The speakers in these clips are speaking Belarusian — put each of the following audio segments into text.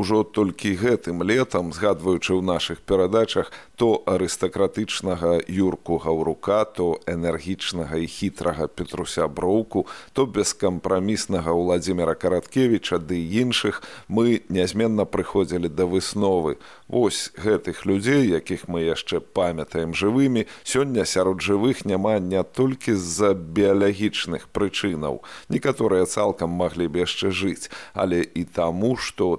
Ужо толькі гэтым летам згадваючы ў нашых перадачах то арыстакратычнага юрку гаўрука то энергічнага і хітрага петруся броўку то бескампраміснага владимира караткевича ды іншых мы нязменна прыходзілі да высновы. Вось гэтых людзей якіх мы яшчэ памятаем жывымі сёння сярод жывых няма не толькі з-за біялагічных прычынаў. Некаторыя цалкам маглі б яшчэ жыць але і таму што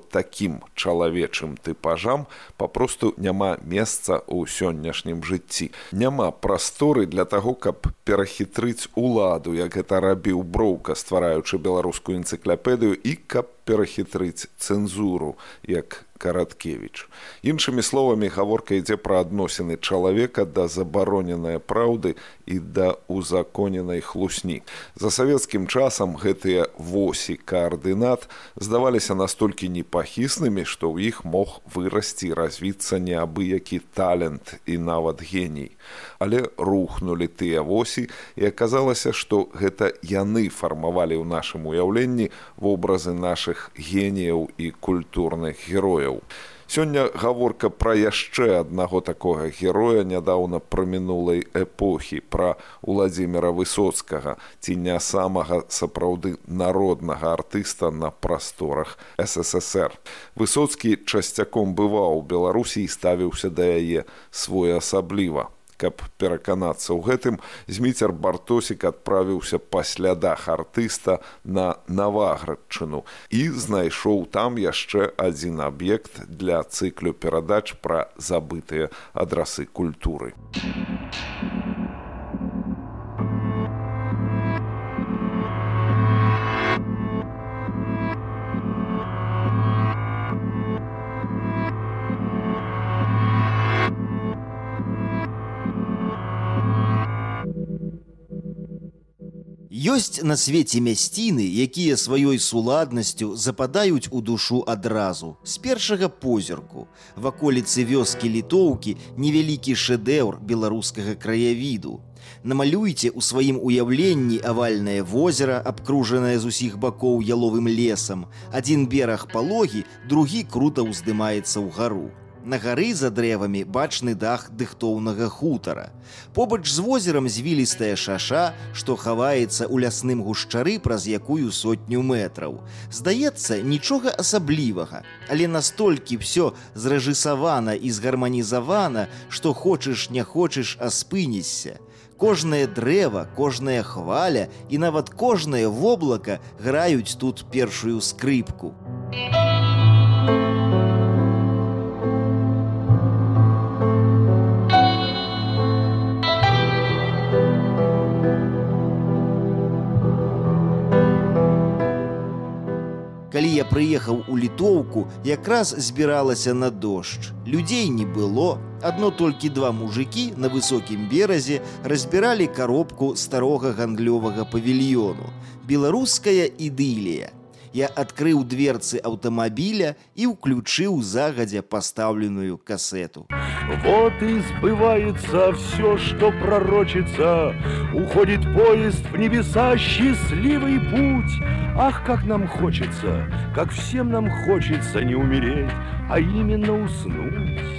такім чалавечым тыпажам папросту няма месца ў сённяшнім жыцці. Няма прасторы для таго, каб перахітрыць уладу, як гэта рабіў броўка, ствараючы беларускую энцыкляпедыю і каб перахітрыць цэнзуру, як караткевич іншымі словамі гаворка ідзе пра адносіны чалавека да забароненай праўды і да узаконенай хлусні. За савецкім часам гэтыя восі каардынат здаваліся настолькі непахіснымі што ў іх мог вырасці развіцца неабыякі талент і нават геній. Але рухнули тыя восі і аказалася што гэта яны фармавалі ў нашым уяўленні вобразы нашых геніяў і культурных герояў. Сёння гаворка пра яшчэ аднаго такога героя нядаўна пра мінулай эпохі пра Владзіміра высоцкага ці не самага сапраўды народнага артыста на прасторах ссср высоцкі часцяком бываў беларусі і ставіўся да яе своеасабліва каб пераканацца ў гэтым зміцер бартосік адправіўся па слядах артыста на наваградчыну і знайшоў там яшчэ адзін аб'ект для цыклю перадач пра забытыя адрасы культуры. Ёсць на свеце мясціны, якія сваёй суладнасцю западаюць у душу адразу з першага позірку. Ваколіцы вёскі літоўкі невялікі шэдэўр беларускага краявіду. Намалюйце ў сваім уяўленні авальнае возера, абкружанае з усіх бакоў яловым лесам. Адзін бераг палогі, другі крута ўздымаецца ў гару. На гары за дрэвамі бачны дах дыхтоўнага хутара. Побач з возерам звілістая шаша, што хаваецца ў лясным гушчары праз якую сотню метраў. Здаецца, нічога асаблівага, але настолькі ўсё зрэжысавана і згарманізавана, што хочаш не хочаш, а спыніся. Кожнае дрэва, кожная хваля і нават кожнае воблака граюць тут першую скрыпку. Калі я прыехаў у літоўку, якраз збіралася на дождж. Людзей не было. Адно толькі два мужикі на высокім беразе разбіралі каробку старога гандлёвага павільёну. Беларуская ідылія. Я адкрыў дверцы аўтамабіля і ўключыў загадзя пастаўленую касету. Вот и сбывается все, что пророчится. Уходит поезд в небеса, счастливый путь. Ах, как нам хочется, как всем нам хочется не умереть, а именно уснуть.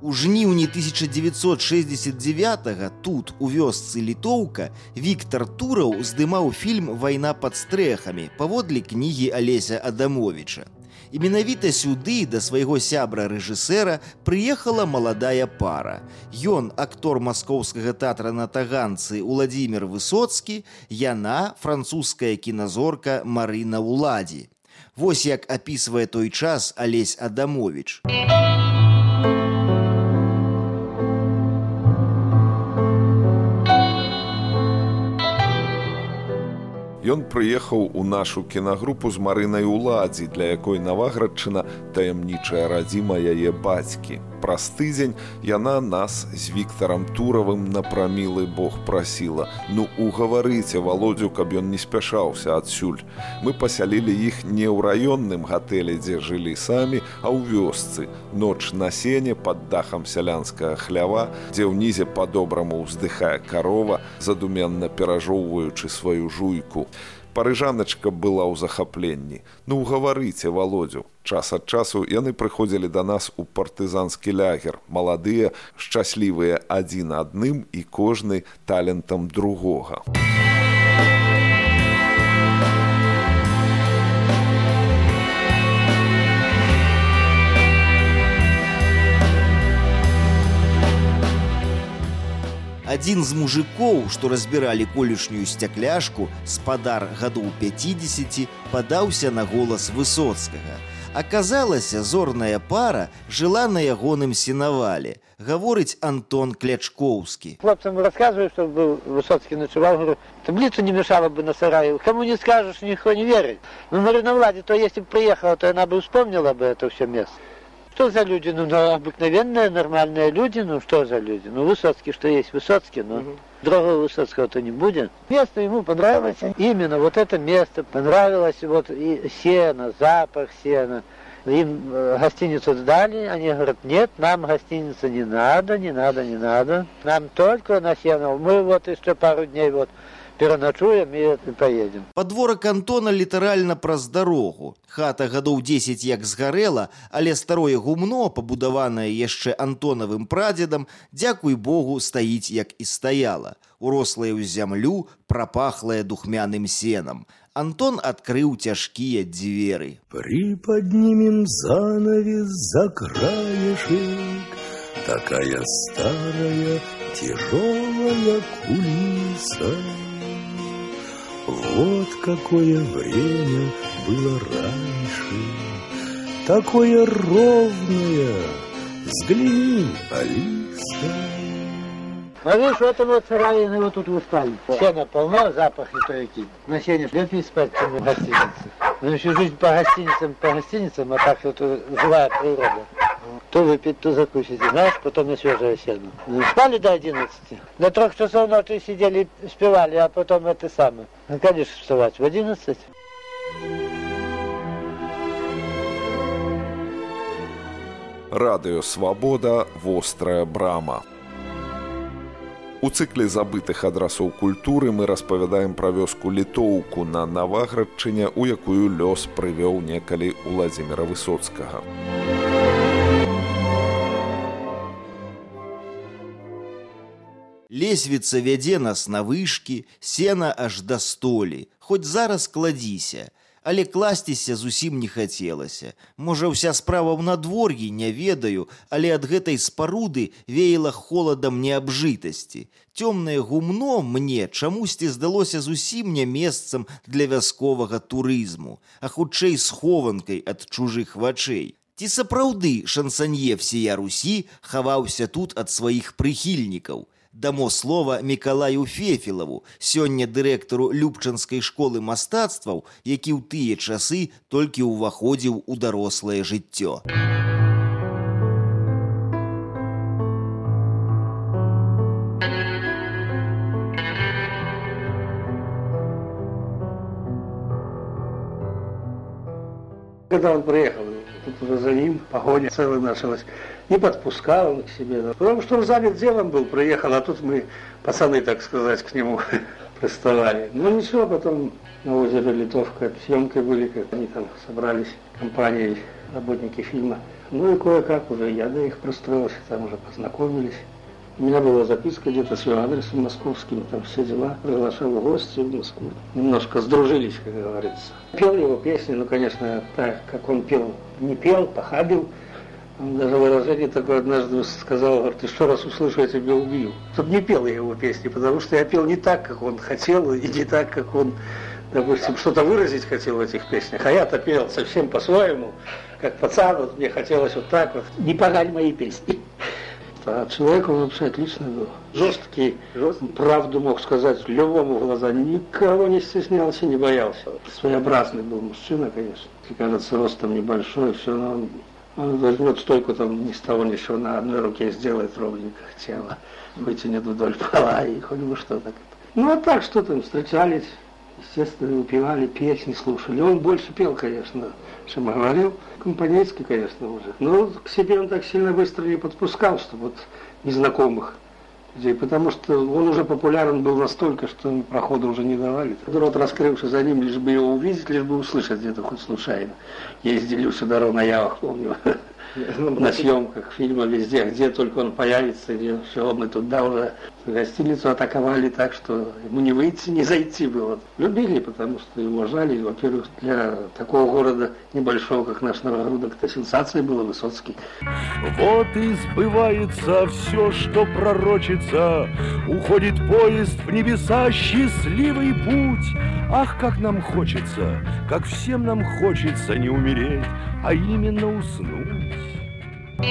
У жніўні 1969 тут у вёсцы літоўка Віктор Тураў здымаў фільм вайна пад стрэхамі паводле кнігі Алеся Адамовича. І менавіта сюды да свайго сябра рэжысэра прыехала маладая пара. Ён актор маскоўскага тэатра на таганцы Уладзімир Высоцкі, яна французская кіназорка Марына Уладзі. Вось як апісвае той час Алесь Адамович. Ён прыехаў у нашу кінагрупу з марынай уладзі, для якой наваградчына таямнічая радзіма яе бацькі. Праз тыдзень яна нас з віктарам туравым на прамілы Бог прасіла. Ну угаварыце володю, каб ён не спяшаўся адсюль. Мы пасялілі іх не ў раённым гатэлі, дзе жылі самі, а ў вёсцы. Ноч на сене пад дахам сялянская хлява, дзе ўнізе па-добраму ўздыхае карова, задуменна перажоўваючы сваю жуйку парыжаначка была ў захапленні ну гаварыце володю час ад часу яны прыходзілі да нас у партызанскі лягер маладыя шчаслівыя адзін адным і кожны талентам другога. Адзін з мужикоў што разбіралі колішнюю сцякляшку спадар гадоў 50 падаўся на голас высоцкага аказалася зорная пара жыла на ягоным сенавале гаворыць антон клячкоўскі. Хлопцам рассказываю что был высоцкі начувал говорю таблицу не мешала бы на сарае кому не скажешь ніхто не верыць. Ну на рынавладзе то если б приехала то яна бы вспомнила бы это все место что за люди? Ну, обыкновенные, нормальные люди, ну, что за люди? Ну, Высоцкий, что есть Высоцкий, но угу. Другого Высоцкого-то не будет. Место ему понравилось, именно вот это место понравилось, вот и сено, запах сена. Им э, гостиницу сдали, они говорят, нет, нам гостиница не надо, не надо, не надо. Нам только на сено. Мы вот еще пару дней вот пераначуем і поедем. Подворак антона літаральна праз дарогу хата гадоў 10 як згарэла але старое гумно пабудаванае яшчэ антонавым прадзедам дзякуй богу стаіць як і стаяла. Урослая ў зямлю прапахлая духмяным сенам. Антон открыл тяжкие двери. Приподнимем занавес за краешек, Такая старая тяжелая кулиса. Вот какое время было раньше, Такое ровное, взгляни, Алиса. А видишь, вот вот сарай, вот тут вы спали. Сено полно, запах и то який. На сене лет спать, в гостинице. Ну еще жизнь по гостиницам, по гостиницам, а так вот живая природа. То выпить, то закусить, знаешь, потом на свежее сено. Ну, спали до 11. До трех часов ночи сидели, спевали, а потом это самое. Ну, конечно, вставать в 11. Радыё Свабода вострая брама. У цыкле забытых адрасоў культуры мы распавядаем пра вёску літоўку на наваградчыне, у якую лёс прывёў некалі Уладзіміра высоцкага. Лесвіца вядзе нас на вышкі, сена аж да столі, хоць зараз кладзіся, але класціся зусім не хацелася. Можа, ўся справа ў надвор'і не ведаю, але ад гэтай спаруды веяла холадам неабжытасці. Цёмнае гумно мне чамусьці здалося зусім не месцам для вясковага турызму, а хутчэй схованкай ад чужых вачэй. Ці сапраўды шансанье всея Русі хаваўся тут ад сваіх прыхільнікаў дамо слова мікалаю фефілаву сёння дырэктару любчанскай школы мастацтваў які ў тыя часы толькі ўваходзіў у дарослае жыццё. Когда он приехал тут за ним погоня целая началась не подпускал он к себе. Потому что он занят делом был, приехал, а тут мы, пацаны, так сказать, к нему приставали. Ну ничего, потом на озере Литовка съемкой были, как они там собрались компанией, работники фильма. Ну и кое-как уже я до их пристроился, там уже познакомились. У меня была записка где-то с его адресом московским, там все дела, приглашал в гости в Москву. Немножко сдружились, как говорится. Пел его песни, ну, конечно, так, как он пел, не пел, похабил. Он даже выражение такое однажды сказал, говорит, еще раз услышу, я тебя убью. Тут не пел я его песни, потому что я пел не так, как он хотел, и не так, как он, допустим, что-то выразить хотел в этих песнях. А я-то пел совсем по-своему, как пацан, вот мне хотелось вот так вот. Не погань мои песни. А человек он вообще отличный был. Жесткий, Жесткий. правду мог сказать любому в глаза. Никого не стеснялся, не боялся. Своеобразный был мужчина, конечно. И, кажется, ростом небольшой, все равно он, он возьмет стойку там ни с того ни с сего на одной руке сделает ровненько тело, вытянет вдоль пола и хоть бы что так. Ну а так что там, встречались, естественно, выпивали, песни слушали. Он больше пел, конечно, чем говорил. Компанейский, конечно, уже. Но к себе он так сильно быстро не подпускал, чтобы вот незнакомых людей, потому что он уже популярен был настолько, что прохода уже не давали. Рот раскрывший за ним, лишь бы его увидеть, лишь бы услышать где-то хоть случайно. Ездили сюда ровно я помню. На съемках фильма везде, где только он появится, где все, мы туда уже гостиницу атаковали так, что ему не выйти, не зайти было. Любили, потому что и уважали. Во-первых, для такого города небольшого, как наш Новогрудок, это сенсация была Высоцкий. Вот и сбывается все, что пророчится. Уходит поезд в небеса, счастливый путь. Ах, как нам хочется, как всем нам хочется не умереть, а именно уснуть. Той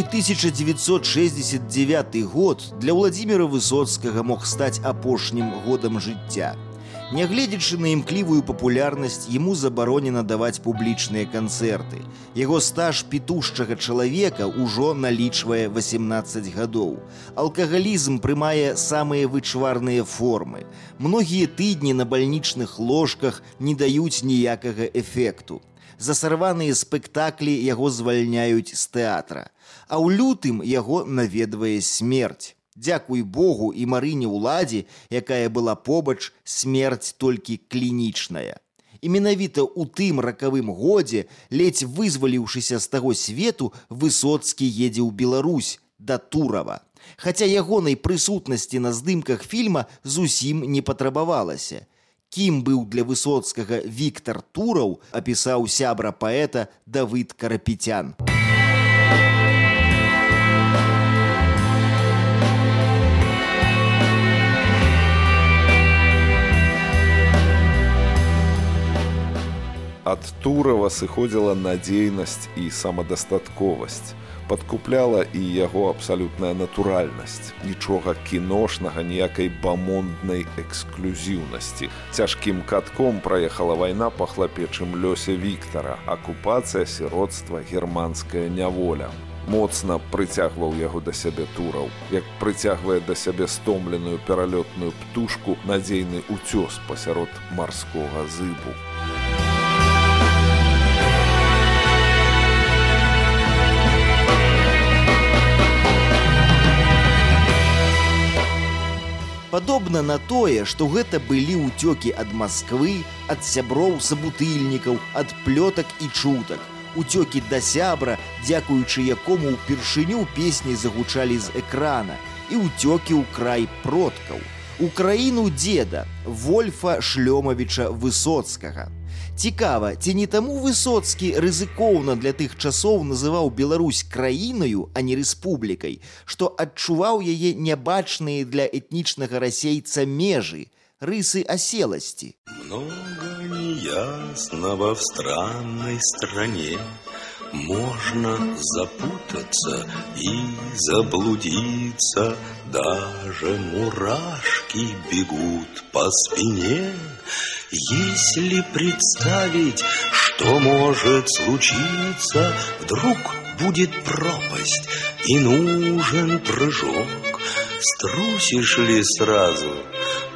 1969 год для Владимира Высоцкага мог стаць апошнім годам жыцця. Нягледзячы на імклівую папулярнасць яму забаронена даваць публічныя канцэрты. Яго стаж пітушчага чалавека ўжо налічвае 18 гадоў. Алкагалізм прымае самыя вычварныя формы. Многія тыдні на бальнічных ложках не даюць ніякага эфекту. Засарваныя спектаклі яго звальняюць з тэатра. А ў лютым яго наведвае смерць. Дзякуй Богу і марыне ўладзе, якая была побач смерць толькі клінічная. І менавіта ў тым ракавым годзе, ледзь вызваліўшыся з таго свету, высоцкі едзе ў Беларусь да Турава. Хаця ягонай прысутнасці на здымках фільма зусім не патрабавалася. Кім быў для высоцкага Віктор Тураў, апісаў сябра паэта Давыд Карапіцян. Ад Турава сыходзіла надзейнасць і самадастатковасць. Падкупляла і яго абсалютная натуральнасць. Нічога кіношнага, ніякай бамонднай эксклюзіўнасці. Цяжкім катком праехала вайна па хлапечым лёсе Віктара, акупацыя сіродства германская няволя. Моцна прыцягваў яго да сябе тураў, як прыцягвае да сябе стомленую пералётную птушку надзейны ўцёс пасярод марскога зыбу. Падобна на тое, што гэта былі ўцёкі ад Масквы, ад сяброў сабутыльнікаў, ад плётак і чутак. Уцёкі да сябра, дзякуючы якому ўпершыню песні загучалі з экрана і ўцёкі ў край продкаў. У краіну дзеда Вольфа Шлёмавіча Высоцкага. Цікава, ці не таму высоцкі рызыкоўна для тых часоў называў Беларусь краінаю, а не рэспублікай, што адчуваў яе нябачныя для этнічнага расейца межы, рысы аселасці. Много неясного в странной стране можно запутаться и заблудиться, даже мурашки бегут по спине. Если представить, что может случиться, Вдруг будет пропасть и нужен прыжок. Струсишь ли сразу,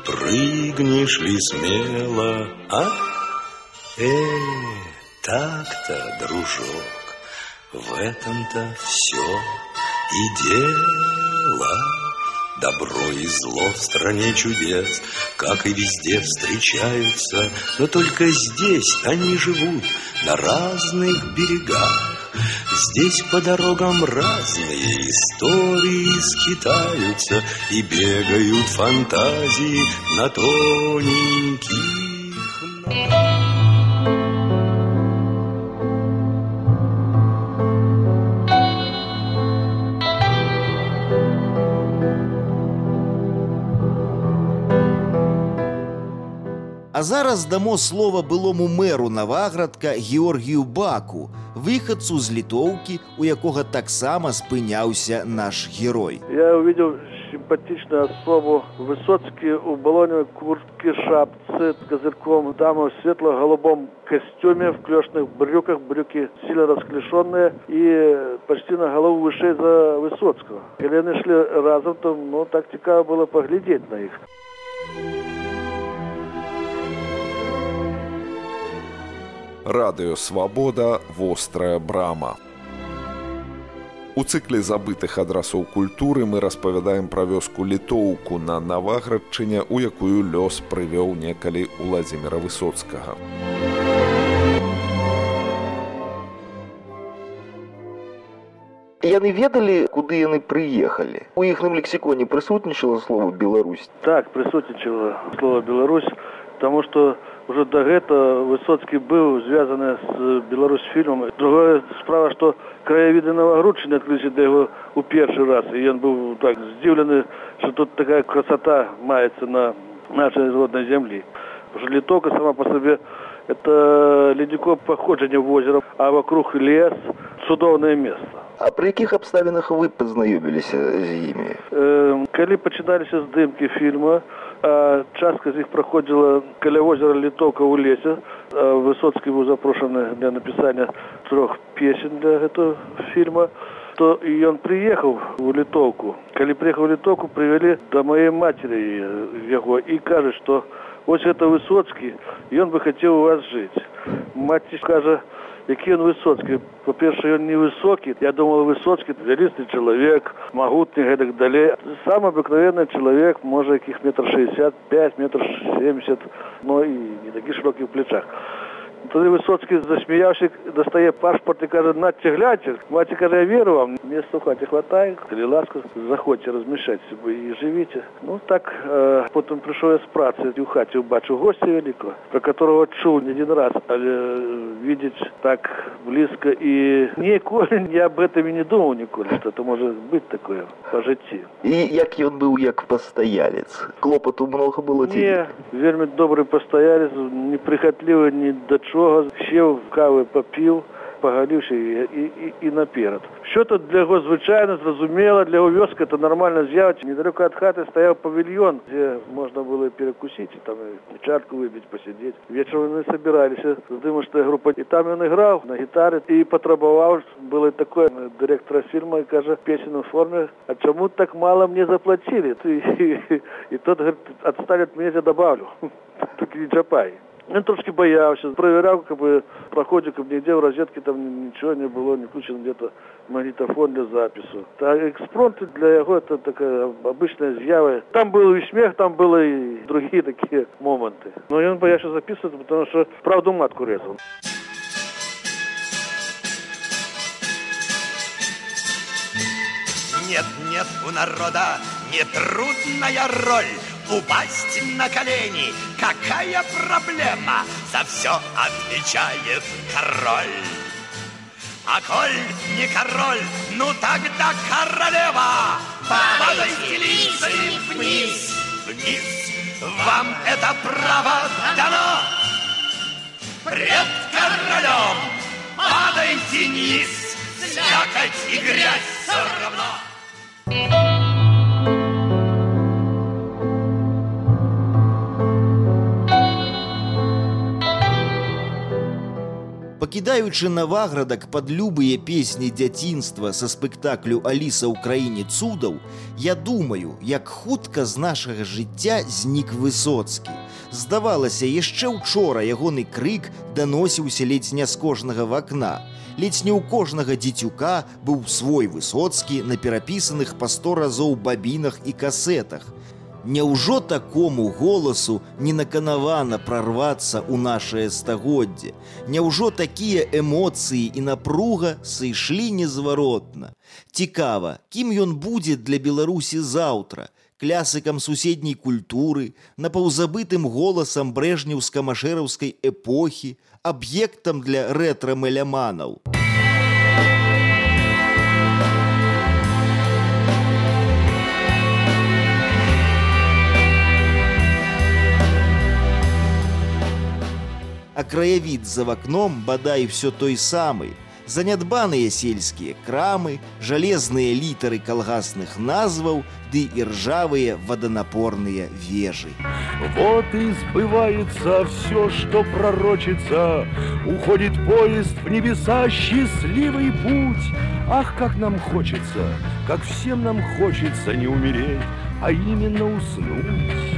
прыгнешь ли смело, а? Э, так-то, дружок, в этом-то все и дело. Добро и зло в стране чудес, как и везде встречаются, но только здесь они живут на разных берегах. Здесь по дорогам разные истории скитаются и бегают фантазии на тоненьких зараз дамо слова былому мэру Наваградка Георгію Баку, выхадцу з літоўкі, у якога таксама спыняўся наш герой. Я увидел симпатичную особу. Высоцкий у баллоне куртки, шапцы, козырьком, дама в светло-голубом костюме, в клешных брюках, брюки сильно расклешенные и почти на голову выше за Высоцкого. Когда они шли разом, то ну, так цікаво было поглядеть на их. Радыё Свабода вострая брама. У цыкле забытых адрасоў культуры мы распавядаем пра вёску літоўку на наваградчыне, у якую лёс прывёў некалі Уладзіміра высоцкага. яны ведалі куды яны прыехалі у іхным лексіконе прысутнічала слова Беларусь так прысутнічала слова Беларусь потому что уже до гэта высоцкі быў звязаны з беларусь фільмом другая справа что краявіды навагрудчыны адкрыся для яго у першы раз і ён быў так здзіўлены что тут такая красота маецца на нашай роднай зямлі. Уже літока сама по сабе это леднико походжання в озера а вокруг лес цудоўнае место. А пры якіх абставінах вы пазнаёміліся з імі э, калі пачыналіся здымкі фільма а частка з іх праходзіла каля возера літока ў лесе. Высоцкі быў запрошаны для напісання трох песень для гэтага фільма. То ён прыехаў у літоўку. Калі прыехаў літоку прывялі да маей матері яго і кажа што вось гэта высоцкі ён бы хацеў у вас жыць. Маці кажа які ён высоцкі па-першае ён невысокі я думал высоцкі вялісны чалавек магутны гэтак далей сам абыкновенны чалавек можа якіх метр шестьдесят пять метр семьдесят но і не такі шырокіх плечах Тады высоцкі засмяяўся дастае пашпарт і кажа надце глядзьце маці кажа я веру вам места хаце хватае калі ласка заходзьце размяшаць бы і жывіце ну так э, потым прыйшоў я з працы. У хаце убачыў госця вялікого про которого чуў не один раз. Але видеть так блізка і ніколі я об этом і не думаў ніколі что это можа быць такое по жыцці і як ён быў як пастаялец клопату много было не вельмі добры пастаялец непрыхатлівы ні да чу нічога сеў кавы папіў пагаліўся і, і, і, і наперад що тут для яго звычайна зразумела для яго вёска это нормально з'явіць недалёка ад хаты стаяў павільён дзе можна было перакусіць і там чарку выбіць пасядзець вечарам яны сабіраліся здымачная група і там ён іграў на гітары і патрабаваў было такое дырэктара фільма і кажа песенную форме а чаму так мала мне заплацілі ты і, і, і тот адсталі ад мяне добавлю так не чапай Я трошки боялся, проверял, как бы, проходе, как нигде в розетке там ничего не было, не включен где-то магнитофон для записи. А экспронты для его это такая обычная з'ява. Там был и смех, там было и другие такие моменты. Но я боялся записывать, потому что правду матку резал. Нет, нет у народа нетрудная роль упасть на колени. Какая проблема? За все отвечает король. А коль не король, ну тогда королева. Падайте лицами вниз, вниз. Вам это право дано. Пред королем падайте низ. Слякоть и грязь все равно. Пакідаючы наваградак пад любыя песні дзяцінства са спектаклю аліса ў краіне цудаў я думаю як хутка з нашага жыцця знік высоцкі. Здавалася яшчэ учора ягоны крык даносіўся ледзь не з кожнага вакна. Ледзь не ў кожнага дзецюка быў свой высоцкі на перапісаных па сто разоў бабінах і касетах Няўжо такому голасу не наканавана прарвацца ў нашае стагоддзе. Няўжо такія эмоцыі і напруга сышлі незваротна. Цікава, кім ён будзе для Беларусі заўтра, клясыкам суседняй культуры, напаўзабытым голасам брэжнеўска-машэраўскай эпохі, аб'ектам для рэтра-меляманаў. А краявід за вакном бадай все той самы. Занядбаныя сельскія крамы, жалезныя літары калгасных назваў ды і ржавыя водонапорныя вежы. Вот и сбывается все, что пророчится. Уходит поезд в небеса, счастливый путь. Ах, как нам хочется, как всем нам хочется не умереть, а именно уснуть.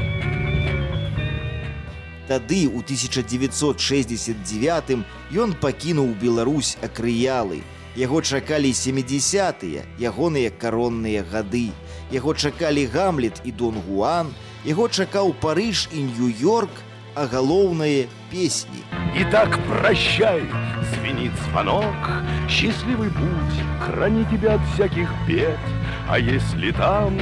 Тады ў 1969 ён пакінуў Беларусь акрыялы. Яго чакалі 70тыя, ягоныя каронныя гады. Яго чакалі гамлет і Дон Гуан, яго чакаў Парыж і Нью-Йорк, а галоўнае песні. Итак, прощай, звенит звонок, счастливый путь, храни тебя от всяких бед. А если там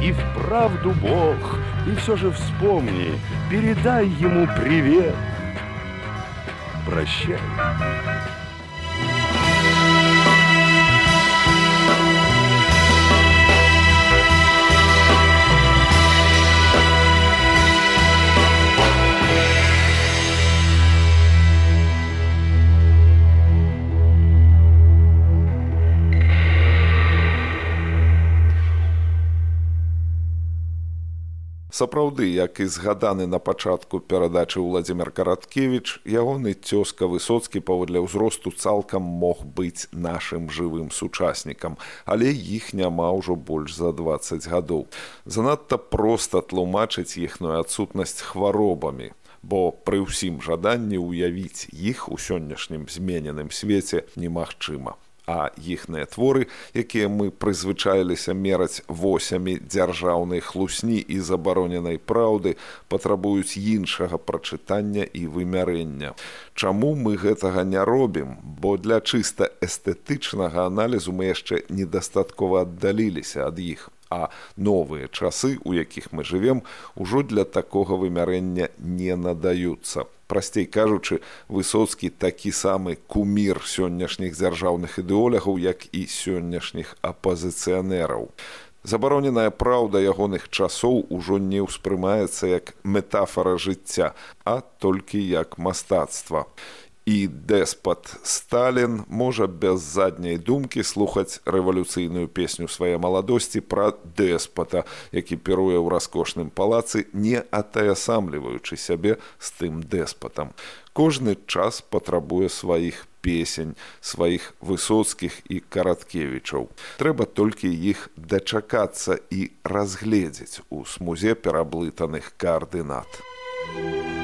и вправду Бог, и все же вспомни, передай ему привет. Прощай. Сапраўды, як і згаданы на пачатку перадачы Владзімир Караткевіч, ягоны цёзка высоцкі паводле ўзросту цалкам мог быць нашым жывым сучаснікам, але іх няма ўжо больш за 20 гадоў. Занадта проста тлумачыць іхную адсутнасць хваробамі, бо пры ўсім жаданні ўявіць іх у сённяшнім змененым свеце немагчыма а іхныя творы, якія мы прызвычаіліся мераць восямі дзяржаўнай хлусні і забароненай праўды, патрабуюць іншага прачытання і вымярэння. Чаму мы гэтага не робім, бо для чыста эстэтычнага аналізу мы яшчэ недастаткова аддаліліся ад іх. А новыя часы, у якіх мы жывем, ужо для такога вымярэння не надаюцца. Прасцей кажучы высоцкі такі самы кумір сённяшніх дзяржаўных ідэолягаў як і сённяшніх апазіцыянераў. Забароненая праўда ягоных часоў ужо не ўспрымаецца як метафора жыцця а толькі як мастацтва і дэспат Сталін можа без задняй думкі слухаць рэвалюцыйную песню свае маладосці пра дэспата, які кіруе ў раскошным палацы, не атаясамліваючы сябе з тым дэспатам. Кожны час патрабуе сваіх песень, сваіх высоцкіх і караткевічаў. Трэба толькі іх дачакацца і разгледзець у смузе пераблытаных каардынат. Thank you.